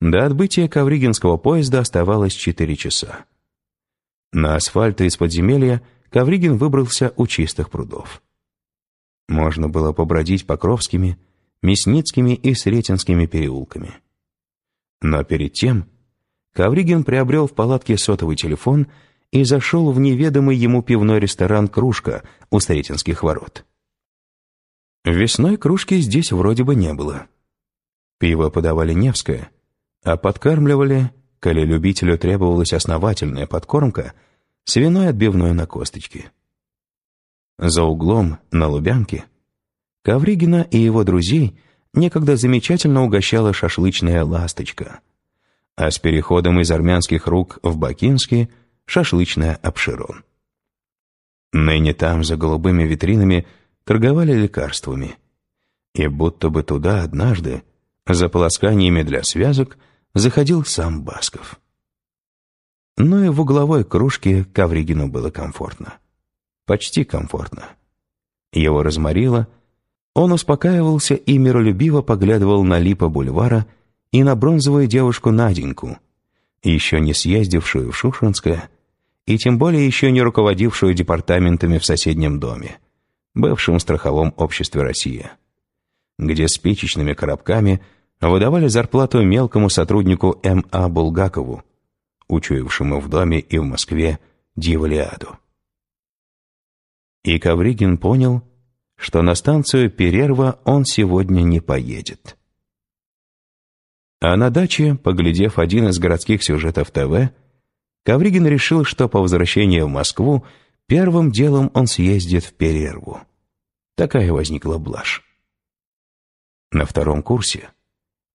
До отбытия Ковригинского поезда оставалось четыре часа. На асфальт из подземелья Ковригин выбрался у чистых прудов. Можно было побродить Покровскими, Мясницкими и Сретенскими переулками. Но перед тем Ковригин приобрел в палатке сотовый телефон и зашел в неведомый ему пивной ресторан «Кружка» у Сретенских ворот. Весной кружки здесь вроде бы не было. Пиво подавали Невское, а подкармливали, коли любителю требовалась основательная подкормка, свиной отбивной на косточке. За углом, на Лубянке, Ковригина и его друзей некогда замечательно угощала шашлычная «Ласточка», а с переходом из армянских рук в бакинский — шашлычная «Обширон». Ныне там, за голубыми витринами, торговали лекарствами. И будто бы туда однажды, за полосканиями для связок, заходил сам Басков. Но и в угловой кружке Ковригину было комфортно. Почти комфортно. Его разморило, он успокаивался и миролюбиво поглядывал на липа бульвара и на бронзовую девушку Наденьку, еще не съездившую в Шушинское и тем более еще не руководившую департаментами в соседнем доме, бывшем страховом обществе «Россия», где спичечными коробками выдавали зарплату мелкому сотруднику М.А. Булгакову, учуявшему в доме и в Москве дьяволиаду. И Ковригин понял, что на станцию Перерва он сегодня не поедет. А на даче, поглядев один из городских сюжетов ТВ, Ковригин решил, что по возвращении в Москву первым делом он съездит в Перерву. Такая возникла блажь. На втором курсе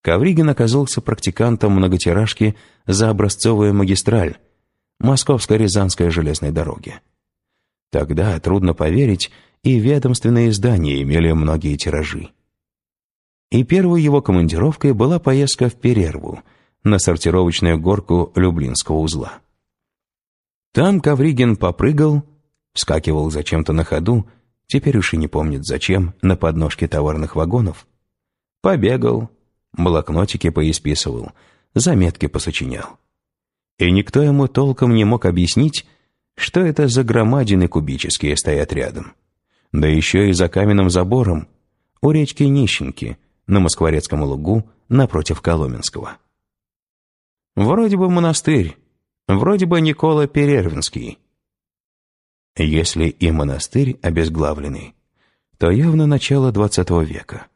Ковригин оказался практикантом многотиражки за образцовую магистраль Московско-Рязанской железной дороги. Тогда, трудно поверить, и ведомственные издания имели многие тиражи. И первой его командировкой была поездка в Перерву на сортировочную горку Люблинского узла. Там Ковригин попрыгал, вскакивал зачем-то на ходу, теперь уж и не помнит зачем, на подножке товарных вагонов. Побегал, блокнотики поисписывал, заметки посочинял. И никто ему толком не мог объяснить, что это за громадины кубические стоят рядом. Да еще и за каменным забором у речки Нищенки на Москворецком лугу напротив Коломенского. Вроде бы монастырь, вроде бы Никола Перервинский. Если и монастырь обезглавленный, то явно начало XX века.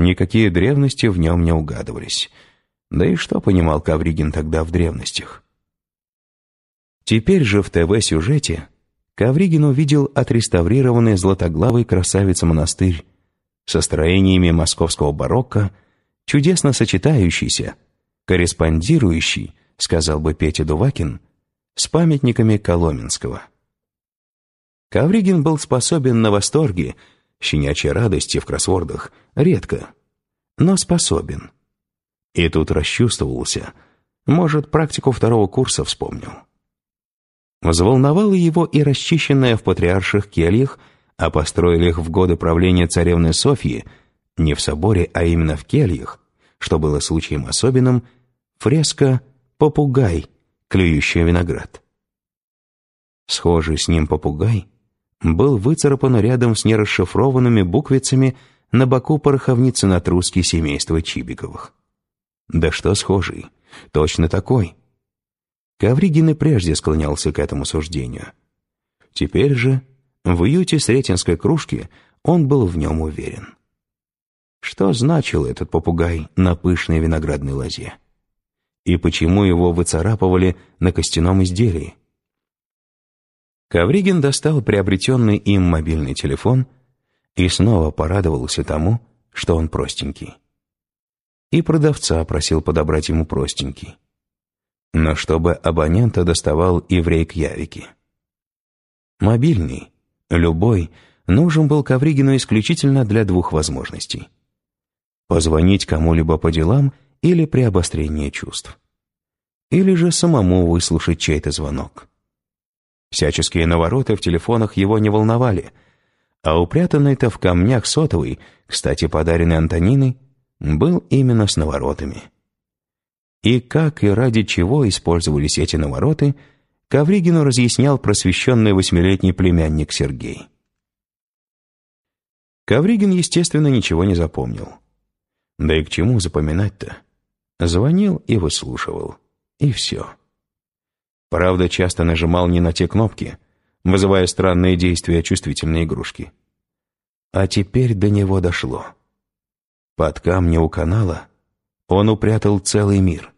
Никакие древности в нем не угадывались. Да и что понимал Кавригин тогда в древностях? Теперь же в ТВ-сюжете Ковригин увидел отреставрированный златоглавый красавица-монастырь со строениями московского барокко, чудесно сочетающийся, корреспондирующий, сказал бы Петя Дувакин, с памятниками Коломенского. Ковригин был способен на восторге, щенячьей радости в кроссвордах, редко, но способен. И тут расчувствовался, может, практику второго курса вспомнил. Взволновало его и расчищенная в патриарших кельях, а построили их в годы правления царевны Софьи, не в соборе, а именно в кельях, что было случаем особенным, фреска «Попугай», клюющий виноград. Схожий с ним попугай был выцарапан рядом с нерасшифрованными буквицами на боку пороховницы на труске семейства Чибиковых. Да что схожий, точно такой — Ковригин и прежде склонялся к этому суждению. Теперь же, в уюте Сретенской кружки, он был в нем уверен. Что значил этот попугай на пышной виноградной лозе? И почему его выцарапывали на костяном изделии? Ковригин достал приобретенный им мобильный телефон и снова порадовался тому, что он простенький. И продавца просил подобрать ему простенький но чтобы абонента доставал и в Рейкьявике. Мобильный, любой, нужен был Ковригину исключительно для двух возможностей. Позвонить кому-либо по делам или при обострении чувств. Или же самому выслушать чей-то звонок. Всяческие навороты в телефонах его не волновали, а упрятанный-то в камнях сотовый, кстати, подаренный Антониной, был именно с наворотами. И как и ради чего использовались эти навороты, Ковригину разъяснял просвещенный восьмилетний племянник Сергей. Ковригин, естественно, ничего не запомнил. Да и к чему запоминать-то? Звонил и выслушивал. И все. Правда, часто нажимал не на те кнопки, вызывая странные действия чувствительной игрушки. А теперь до него дошло. Под камни у канала он упрятал целый мир.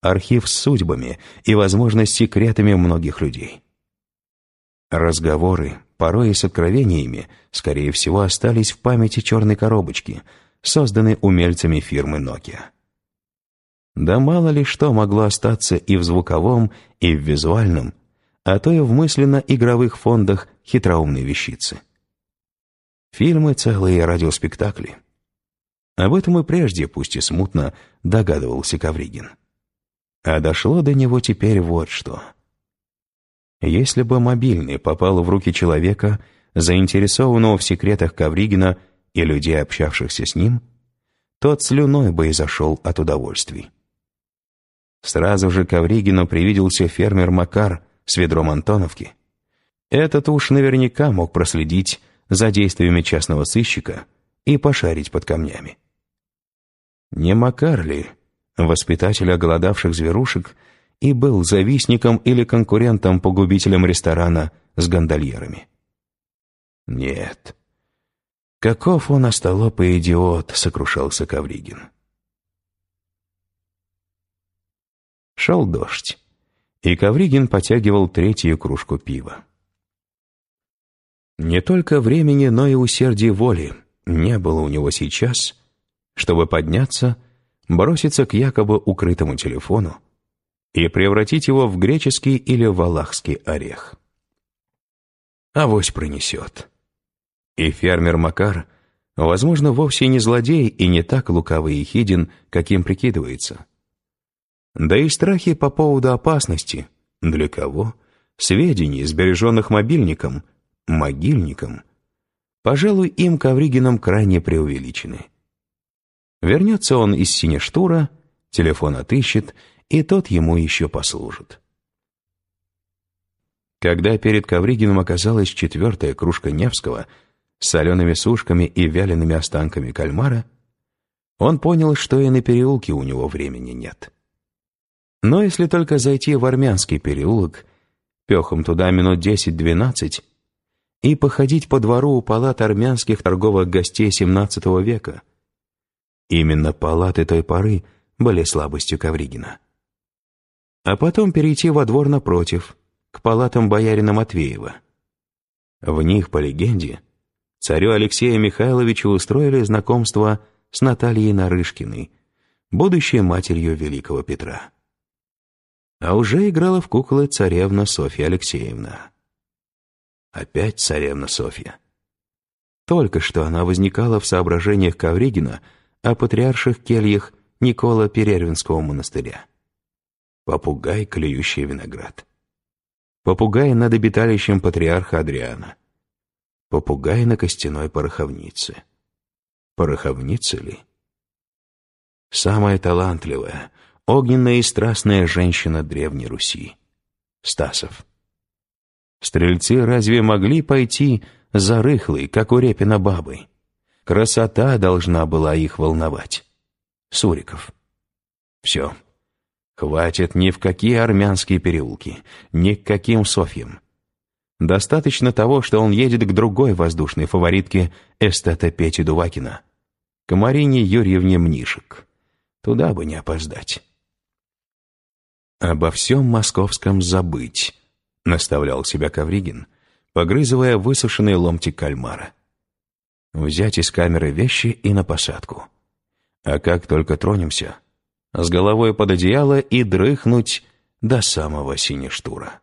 Архив с судьбами и, возможно, с секретами многих людей. Разговоры, порой и с откровениями, скорее всего, остались в памяти черной коробочки, созданной умельцами фирмы Nokia. Да мало ли что могло остаться и в звуковом, и в визуальном, а то и в мысленно-игровых фондах хитроумной вещицы. Фильмы целые радиоспектакли. Об этом и прежде, пусть и смутно, догадывался Ковригин. А дошло до него теперь вот что. Если бы мобильный попал в руки человека, заинтересованного в секретах Ковригина и людей, общавшихся с ним, тот слюной бы и зашел от удовольствий. Сразу же Ковригину привиделся фермер Макар с ведром Антоновки. Этот уж наверняка мог проследить за действиями частного сыщика и пошарить под камнями. Не Макар ли, воспитатель оголодавших зверушек, и был завистником или конкурентом-погубителем ресторана с гондольерами? Нет. Каков он остолоп и идиот, сокрушался Ковригин. Шел дождь, и Ковригин потягивал третью кружку пива. Не только времени, но и усердия воли не было у него сейчас, чтобы подняться, броситься к якобы укрытому телефону и превратить его в греческий или валахский орех. Авось пронесет. И фермер Макар, возможно, вовсе не злодей и не так лукавый и хиден, каким прикидывается. Да и страхи по поводу опасности, для кого, сведений, сбереженных мобильником, могильником, пожалуй, им Ковригином крайне преувеличены. Вернется он из Синештура, телефон отыщет, и тот ему еще послужит. Когда перед Ковригиным оказалась четвертая кружка Невского с солеными сушками и вялеными останками кальмара, он понял, что и на переулке у него времени нет. Но если только зайти в армянский переулок, пехом туда минут десять-двенадцать, и походить по двору у палат армянских торговых гостей XVII века. Именно палаты той поры были слабостью Ковригина. А потом перейти во двор напротив, к палатам боярина Матвеева. В них, по легенде, царю Алексею Михайловичу устроили знакомство с Натальей Нарышкиной, будущей матерью великого Петра. А уже играла в куклы царевна Софья Алексеевна. Опять царевна Софья. Только что она возникала в соображениях Ковригина о патриарших кельях Никола Перервинского монастыря. Попугай, клюющий виноград. Попугай над обиталищем патриарха Адриана. Попугай на костяной пороховнице. Пороховница ли? Самая талантливая, огненная и страстная женщина Древней Руси. Стасов. Стрельцы разве могли пойти за рыхлой, как у Репина бабой? Красота должна была их волновать. Суриков. Все. Хватит ни в какие армянские переулки, ни к каким Софьям. Достаточно того, что он едет к другой воздушной фаворитке эстета Пети Дувакина, к Марине Юрьевне Мнишек. Туда бы не опоздать. Обо всем московском забыть, — наставлял себя Ковригин, погрызывая высушенный ломтик кальмара. «Взять из камеры вещи и на посадку. А как только тронемся, с головой под одеяло и дрыхнуть до самого синештура».